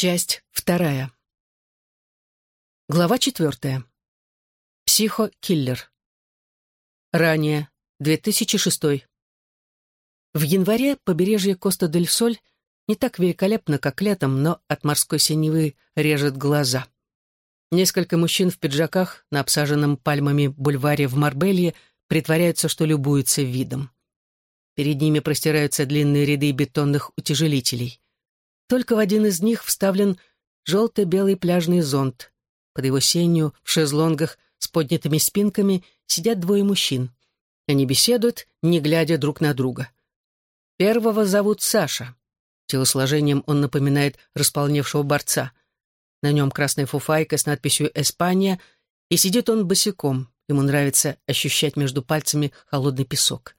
Часть вторая. Глава четвертая. Психокиллер. Ранее. 2006. В январе побережье Коста-дель-Соль не так великолепно, как летом, но от морской синевы режет глаза. Несколько мужчин в пиджаках на обсаженном пальмами бульваре в Марбелье притворяются, что любуются видом. Перед ними простираются длинные ряды бетонных утяжелителей. Только в один из них вставлен желто-белый пляжный зонт. Под его сенью, в шезлонгах с поднятыми спинками, сидят двое мужчин. Они беседуют, не глядя друг на друга. Первого зовут Саша. Телосложением он напоминает располневшего борца. На нем красная фуфайка с надписью «Эспания», и сидит он босиком. Ему нравится ощущать между пальцами холодный песок.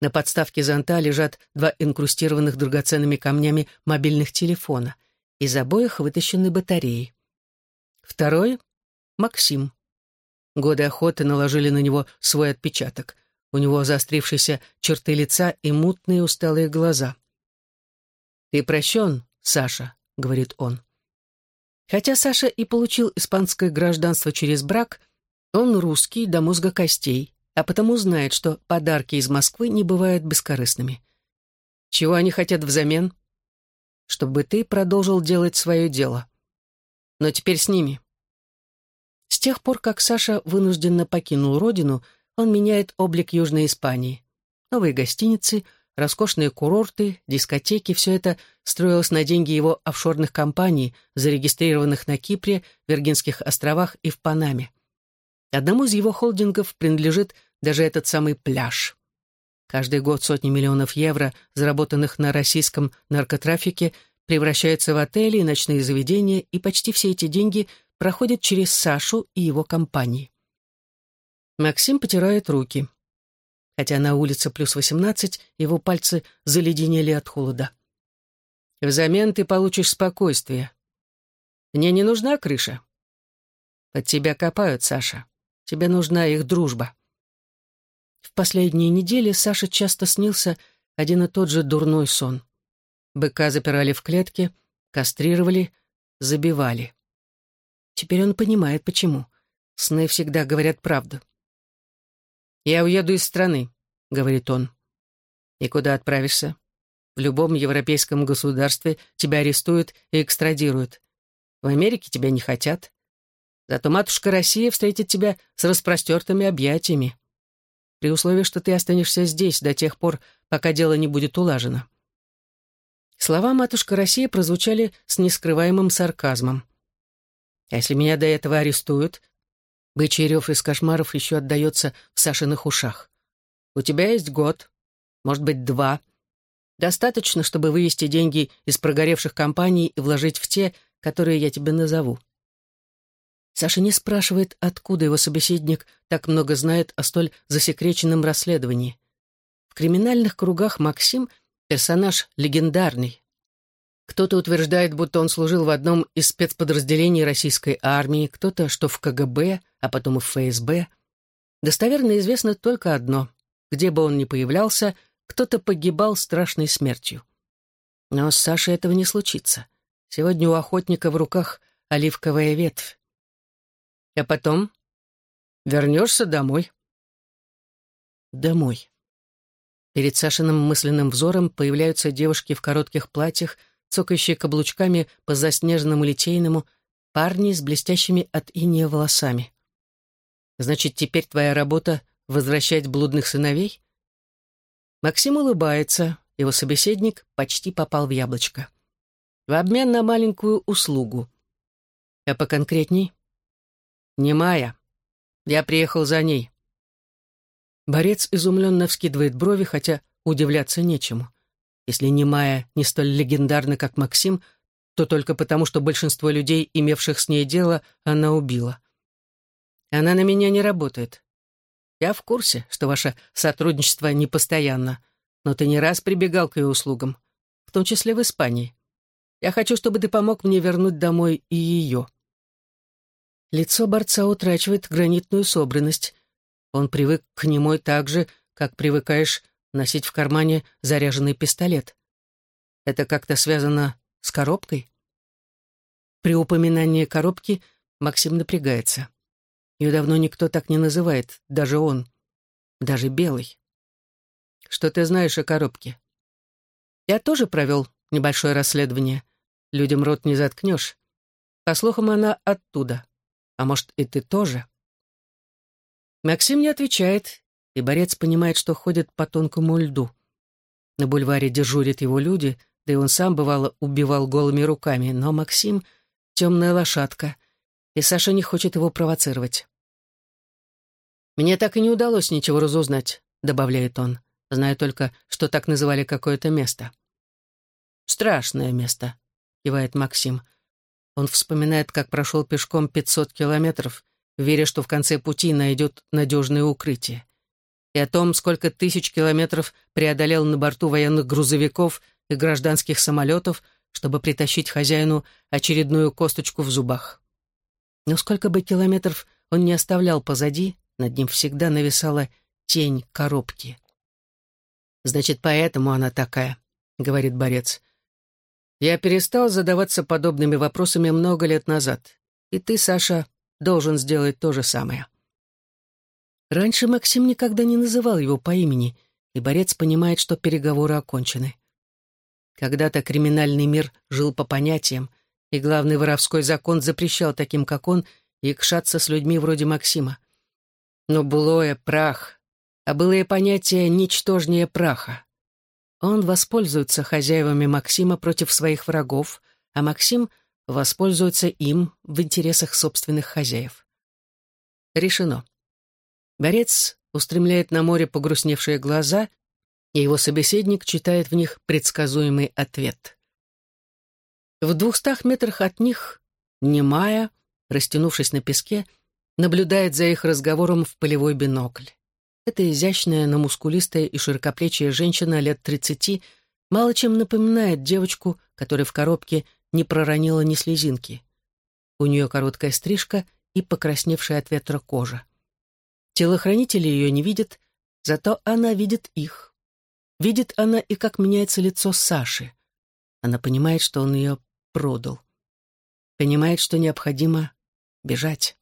На подставке зонта лежат два инкрустированных драгоценными камнями мобильных телефона. Из обоих вытащены батареи. Второй — Максим. Годы охоты наложили на него свой отпечаток. У него заострившиеся черты лица и мутные усталые глаза. «Ты прощен, Саша», — говорит он. Хотя Саша и получил испанское гражданство через брак, он русский до мозга костей а потому знает, что подарки из Москвы не бывают бескорыстными. Чего они хотят взамен? Чтобы ты продолжил делать свое дело. Но теперь с ними. С тех пор, как Саша вынужденно покинул родину, он меняет облик Южной Испании. Новые гостиницы, роскошные курорты, дискотеки — все это строилось на деньги его офшорных компаний, зарегистрированных на Кипре, Виргинских островах и в Панаме. Одному из его холдингов принадлежит даже этот самый пляж. Каждый год сотни миллионов евро, заработанных на российском наркотрафике, превращаются в отели и ночные заведения, и почти все эти деньги проходят через Сашу и его компании. Максим потирает руки. Хотя на улице плюс восемнадцать, его пальцы заледенели от холода. Взамен ты получишь спокойствие. Мне не нужна крыша. Под тебя копают, Саша. Тебе нужна их дружба. В последние недели Саше часто снился один и тот же дурной сон. Быка запирали в клетке, кастрировали, забивали. Теперь он понимает, почему. Сны всегда говорят правду. «Я уеду из страны», — говорит он. «И куда отправишься? В любом европейском государстве тебя арестуют и экстрадируют. В Америке тебя не хотят. Зато матушка Россия встретит тебя с распростертыми объятиями при условии, что ты останешься здесь до тех пор, пока дело не будет улажено». Слова «матушка Россия» прозвучали с нескрываемым сарказмом. «А если меня до этого арестуют?» Бычий рев из кошмаров еще отдается в Сашиных ушах. «У тебя есть год, может быть, два. Достаточно, чтобы вывести деньги из прогоревших компаний и вложить в те, которые я тебе назову. Саша не спрашивает, откуда его собеседник так много знает о столь засекреченном расследовании. В криминальных кругах Максим — персонаж легендарный. Кто-то утверждает, будто он служил в одном из спецподразделений российской армии, кто-то, что в КГБ, а потом и в ФСБ. Достоверно известно только одно. Где бы он ни появлялся, кто-то погибал страшной смертью. Но с Сашей этого не случится. Сегодня у охотника в руках оливковая ветвь. А потом вернешься домой. Домой. Перед Сашиным мысленным взором появляются девушки в коротких платьях, цокающие каблучками по заснеженному литейному, парни с блестящими от иния волосами. Значит, теперь твоя работа — возвращать блудных сыновей? Максим улыбается, его собеседник почти попал в яблочко. В обмен на маленькую услугу. А поконкретней? «Не Майя. Я приехал за ней». Борец изумленно вскидывает брови, хотя удивляться нечему. Если не Майя не столь легендарна, как Максим, то только потому, что большинство людей, имевших с ней дело, она убила. Она на меня не работает. Я в курсе, что ваше сотрудничество непостоянно, но ты не раз прибегал к ее услугам, в том числе в Испании. Я хочу, чтобы ты помог мне вернуть домой и ее. Лицо борца утрачивает гранитную собранность. Он привык к немой так же, как привыкаешь носить в кармане заряженный пистолет. Это как-то связано с коробкой? При упоминании коробки Максим напрягается. Ее давно никто так не называет, даже он, даже Белый. Что ты знаешь о коробке? Я тоже провел небольшое расследование. Людям рот не заткнешь. По слухам, она оттуда. А может, и ты тоже? Максим не отвечает, и борец понимает, что ходит по тонкому льду. На бульваре дежурят его люди, да и он сам, бывало, убивал голыми руками, но Максим — темная лошадка, и Саша не хочет его провоцировать. «Мне так и не удалось ничего разузнать», — добавляет он. «Знаю только, что так называли какое-то место». «Страшное место», — кивает Максим. Он вспоминает, как прошел пешком 500 километров, веря, что в конце пути найдет надежное укрытие и о том, сколько тысяч километров преодолел на борту военных грузовиков и гражданских самолетов, чтобы притащить хозяину очередную косточку в зубах. Но сколько бы километров он не оставлял позади, над ним всегда нависала тень коробки. «Значит, поэтому она такая», — говорит борец. «Я перестал задаваться подобными вопросами много лет назад, и ты, Саша, должен сделать то же самое». Раньше Максим никогда не называл его по имени, и борец понимает, что переговоры окончены. Когда-то криминальный мир жил по понятиям, и главный воровской закон запрещал таким, как он, якшаться с людьми вроде Максима. Но былое — прах, а былые понятия — ничтожнее праха. Он воспользуется хозяевами Максима против своих врагов, а Максим воспользуется им в интересах собственных хозяев. Решено. Борец устремляет на море погрустневшие глаза, и его собеседник читает в них предсказуемый ответ. В двухстах метрах от них немая, растянувшись на песке, наблюдает за их разговором в полевой бинокль. Эта изящная, но мускулистая и широкоплечья женщина лет тридцати мало чем напоминает девочку, которая в коробке не проронила ни слезинки. У нее короткая стрижка и покрасневшая от ветра кожа. Телохранители ее не видят, зато она видит их. Видит она и как меняется лицо Саши. Она понимает, что он ее продал. Понимает, что необходимо бежать.